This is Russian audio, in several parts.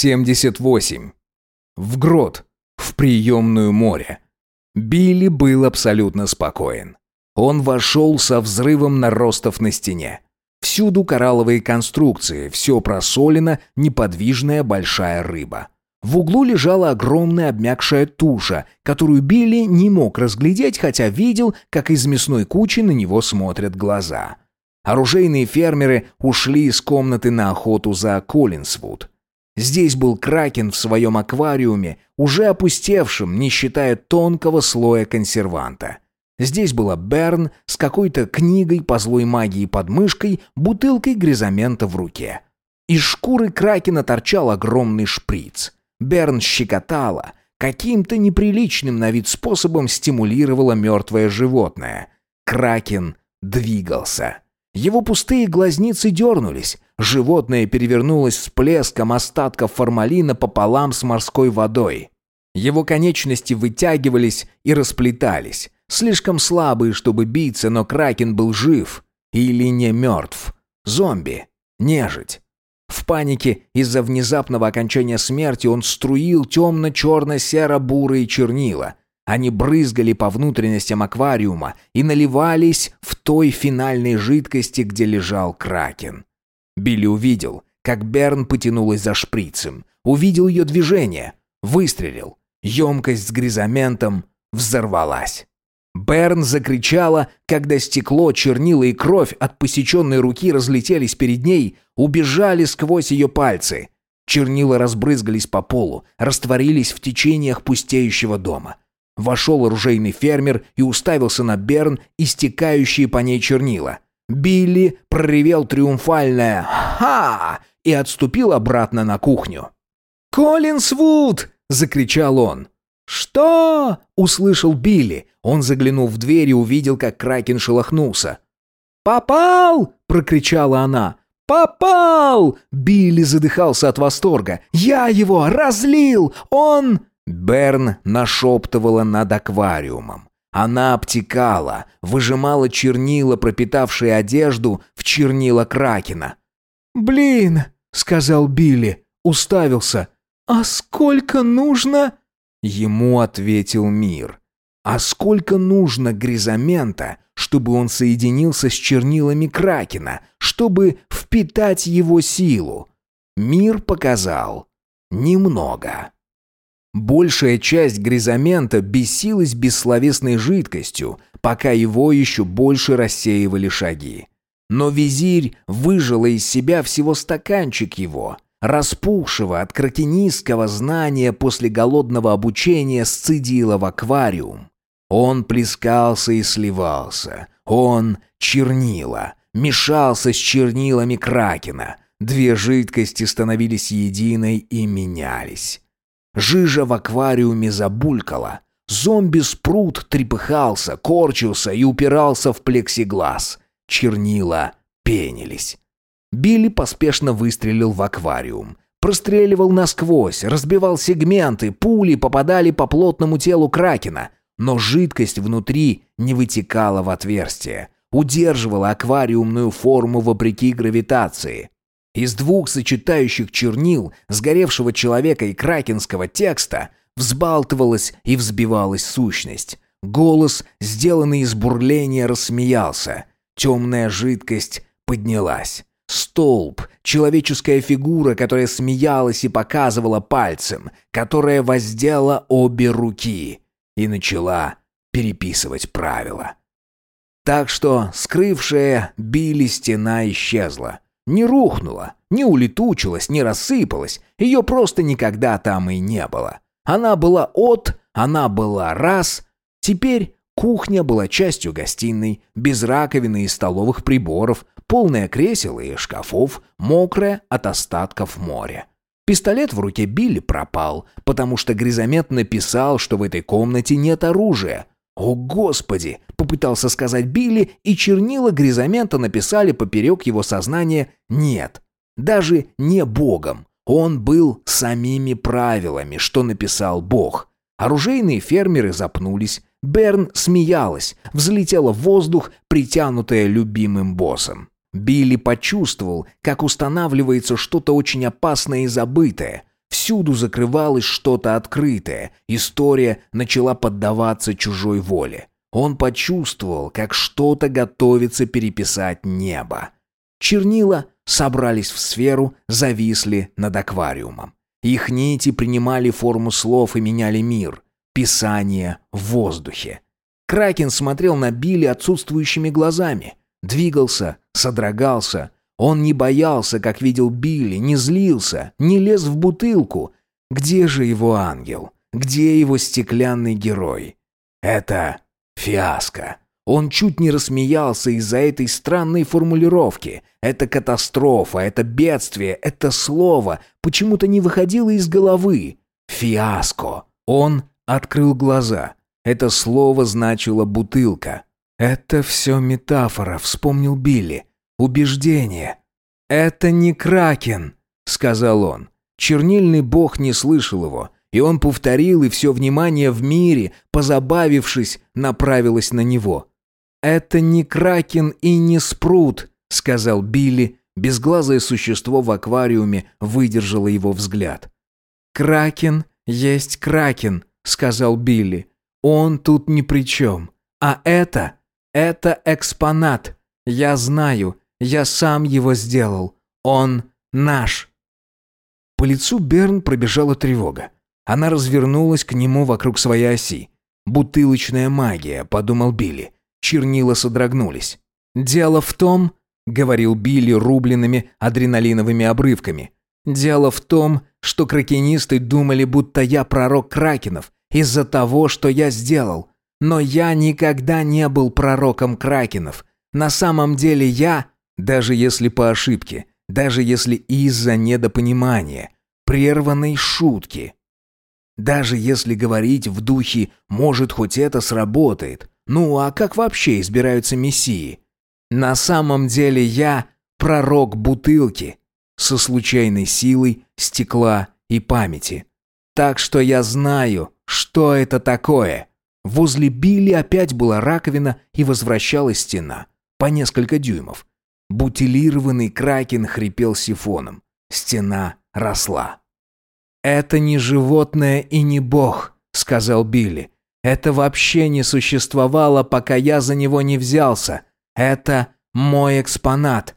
78. В грот, в приемную море. Билли был абсолютно спокоен. Он вошел со взрывом наростов на стене. Всюду коралловые конструкции, все просолено, неподвижная большая рыба. В углу лежала огромная обмякшая туша, которую Билли не мог разглядеть, хотя видел, как из мясной кучи на него смотрят глаза. Оружейные фермеры ушли из комнаты на охоту за Коллинсвуд. Здесь был кракен в своем аквариуме, уже опустевшем, не считая тонкого слоя консерванта. Здесь была Берн с какой-то книгой по злой магии под мышкой, бутылкой гризамента в руке. Из шкуры кракена торчал огромный шприц. Берн щекотала, каким-то неприличным на вид способом стимулировала мертвое животное. Кракен двигался. Его пустые глазницы дернулись. Животное перевернулось с плеском остатков формалина пополам с морской водой. Его конечности вытягивались и расплетались. Слишком слабые, чтобы биться, но Кракен был жив. Или не мертв. Зомби. Нежить. В панике из-за внезапного окончания смерти он струил темно-черно-серо-бурые чернила. Они брызгали по внутренностям аквариума и наливались в той финальной жидкости, где лежал Кракен. Билли увидел, как Берн потянулась за шприцем. Увидел ее движение. Выстрелил. Емкость с гризаментом взорвалась. Берн закричала, когда стекло, чернила и кровь от посеченной руки разлетелись перед ней, убежали сквозь ее пальцы. Чернила разбрызгались по полу, растворились в течениях пустеющего дома. Вошел оружейный фермер и уставился на Берн, истекающие по ней чернила. Билли проревел триумфальное «Ха!» и отступил обратно на кухню. «Коллинс Вуд!» — закричал он. «Что?» — услышал Билли. Он заглянул в дверь и увидел, как Кракен шелохнулся. «Попал!» — прокричала она. «Попал!» Билли задыхался от восторга. «Я его разлил! Он...» Берн нашептывала над аквариумом. Она обтекала, выжимала чернила, пропитавшие одежду, в чернила Кракена. «Блин!» — сказал Билли, уставился. «А сколько нужно?» Ему ответил мир. «А сколько нужно гризамента, чтобы он соединился с чернилами Кракена, чтобы впитать его силу?» Мир показал. Немного. Большая часть гризамента бесилась бессловесной жидкостью, пока его еще больше рассеивали шаги. Но визирь выжила из себя всего стаканчик его, распухшего от кракенистского знания после голодного обучения сцедила в аквариум. Он плескался и сливался, он чернила, мешался с чернилами кракена, две жидкости становились единой и менялись. Жижа в аквариуме забулькала. Зомби-спрут трепыхался, корчился и упирался в плексиглаз. Чернила пенились. Билли поспешно выстрелил в аквариум. Простреливал насквозь, разбивал сегменты, пули попадали по плотному телу кракена. Но жидкость внутри не вытекала в отверстие. Удерживала аквариумную форму вопреки гравитации. Из двух сочетающих чернил, сгоревшего человека и кракенского текста, взбалтывалась и взбивалась сущность. Голос, сделанный из бурления, рассмеялся. Темная жидкость поднялась. Столб, человеческая фигура, которая смеялась и показывала пальцем, которая воздела обе руки и начала переписывать правила. Так что скрывшая Билли стена исчезла. Не рухнула, не улетучилась, не рассыпалась. Ее просто никогда там и не было. Она была от, она была раз. Теперь кухня была частью гостиной, без раковины и столовых приборов, полная кресел и шкафов, мокрая от остатков моря. Пистолет в руке Билли пропал, потому что Гризамет написал, что в этой комнате нет оружия. «О, Господи!» — попытался сказать Билли, и чернила Гризамента написали поперек его сознания «нет». Даже не Богом. Он был самими правилами, что написал Бог. Оружейные фермеры запнулись. Берн смеялась, взлетела в воздух, притянутая любимым боссом. Билли почувствовал, как устанавливается что-то очень опасное и забытое. Всюду закрывалось что-то открытое. История начала поддаваться чужой воле. Он почувствовал, как что-то готовится переписать небо. Чернила собрались в сферу, зависли над аквариумом. Их нити принимали форму слов и меняли мир. Писание в воздухе. Кракен смотрел на Билли отсутствующими глазами. Двигался, содрогался. Он не боялся, как видел Билли, не злился, не лез в бутылку. Где же его ангел? Где его стеклянный герой? Это фиаско. Он чуть не рассмеялся из-за этой странной формулировки. Это катастрофа, это бедствие, это слово почему-то не выходило из головы. Фиаско. Он открыл глаза. Это слово значило «бутылка». «Это все метафора», — вспомнил Билли. «Убеждение». «Это не Кракен», — сказал он. Чернильный бог не слышал его, и он повторил, и все внимание в мире, позабавившись, направилось на него. «Это не Кракен и не Спрут», — сказал Билли. Безглазое существо в аквариуме выдержало его взгляд. «Кракен есть Кракен», — сказал Билли. «Он тут ни при чем. А это...» Это экспонат. Я знаю, я сам его сделал. Он наш. По лицу Берн пробежала тревога. Она развернулась к нему вокруг своей оси. «Бутылочная магия», — подумал Билли. Чернила содрогнулись. «Дело в том», — говорил Билли рубленными адреналиновыми обрывками, «дело в том, что кракенисты думали, будто я пророк кракенов из-за того, что я сделал. Но я никогда не был пророком кракенов. На самом деле я, даже если по ошибке, даже если из-за недопонимания, прерванной шутки. Даже если говорить в духе «может, хоть это сработает», ну а как вообще избираются мессии? На самом деле я пророк бутылки со случайной силой стекла и памяти. Так что я знаю, что это такое. Возле Билли опять была раковина и возвращалась стена. По несколько дюймов. Бутилированный кракен хрипел сифоном. Стена росла. «Это не животное и не бог», — сказал Билли. «Это вообще не существовало, пока я за него не взялся. Это мой экспонат».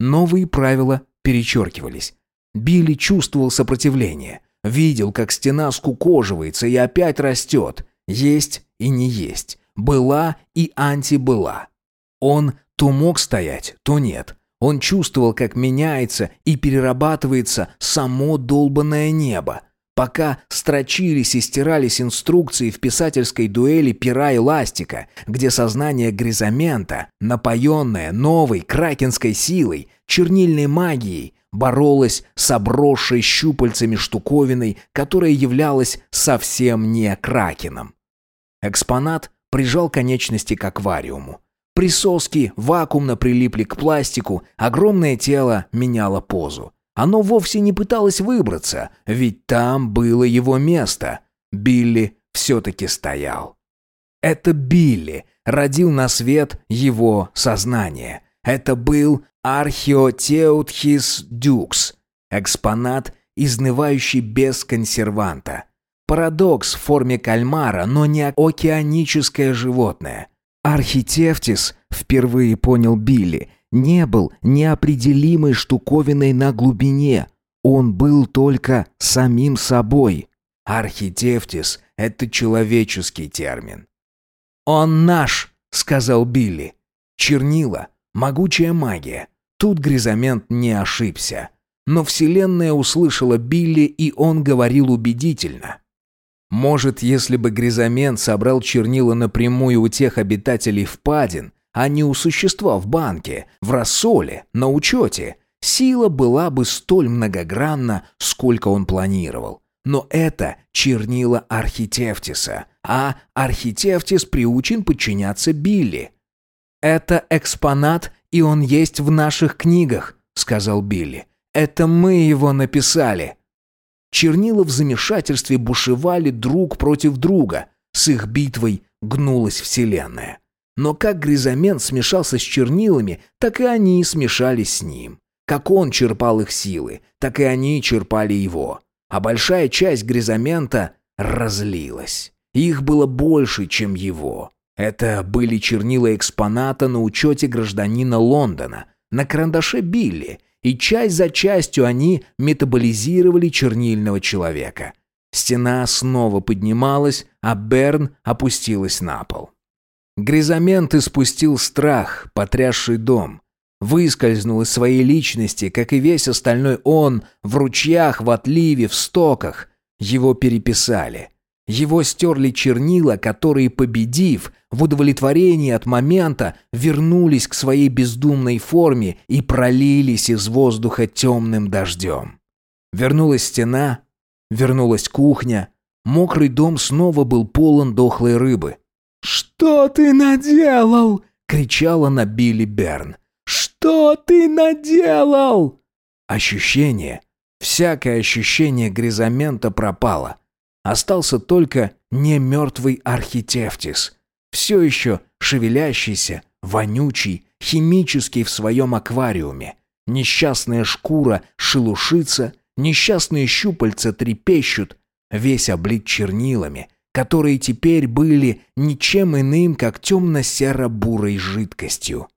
Новые правила перечеркивались. Билли чувствовал сопротивление. Видел, как стена скукоживается и опять растет. Есть и не есть. Была и антибыла. Он то мог стоять, то нет. Он чувствовал, как меняется и перерабатывается само долбанное небо. Пока строчились и стирались инструкции в писательской дуэли пера и ластика, где сознание Гризамента, напоенное новой кракенской силой, чернильной магией, боролось с обросшей щупальцами штуковиной, которая являлась совсем не кракеном. Экспонат прижал конечности к аквариуму. Присоски вакуумно прилипли к пластику, огромное тело меняло позу. Оно вовсе не пыталось выбраться, ведь там было его место. Билли все-таки стоял. Это Билли родил на свет его сознание. Это был Археотеутхис дюкс, экспонат, изнывающий без консерванта. Парадокс в форме кальмара, но не океаническое животное. Архитефтис, впервые понял Билли, не был неопределимой штуковиной на глубине. Он был только самим собой. Архитефтис — это человеческий термин. «Он наш», — сказал Билли. «Чернила, могучая магия. Тут Гризамент не ошибся». Но Вселенная услышала Билли, и он говорил убедительно. Может, если бы Гризамент собрал чернила напрямую у тех обитателей впадин, а не у существа в банке, в рассоле, на учете, сила была бы столь многогранна, сколько он планировал. Но это чернила Архитефтиса, а Архитефтис приучен подчиняться Билли. «Это экспонат, и он есть в наших книгах», — сказал Билли. «Это мы его написали». Чернила в замешательстве бушевали друг против друга. С их битвой гнулась вселенная. Но как Гризамен смешался с чернилами, так и они смешались с ним. Как он черпал их силы, так и они черпали его. а большая часть гризамента разлилась. Их было больше, чем его. Это были чернила экспоната на учете гражданина Лондона, на карандаше Билли, и часть за частью они метаболизировали чернильного человека. Стена снова поднималась, а Берн опустилась на пол. Гризамент испустил страх, потрясший дом. Выскользнул из своей личности, как и весь остальной он, в ручьях, в отливе, в стоках. Его переписали. Его стерли чернила, которые, победив, в удовлетворении от момента, вернулись к своей бездумной форме и пролились из воздуха темным дождем. Вернулась стена, вернулась кухня. Мокрый дом снова был полон дохлой рыбы. «Что ты наделал?» — кричала на Билли Берн. «Что ты наделал?» Ощущение, всякое ощущение гризамента пропало. Остался только не мертвый архитефтис, все еще шевелящийся, вонючий, химический в своем аквариуме. Несчастная шкура шелушится, несчастные щупальца трепещут, весь облит чернилами, которые теперь были ничем иным, как темно-серо-бурой жидкостью.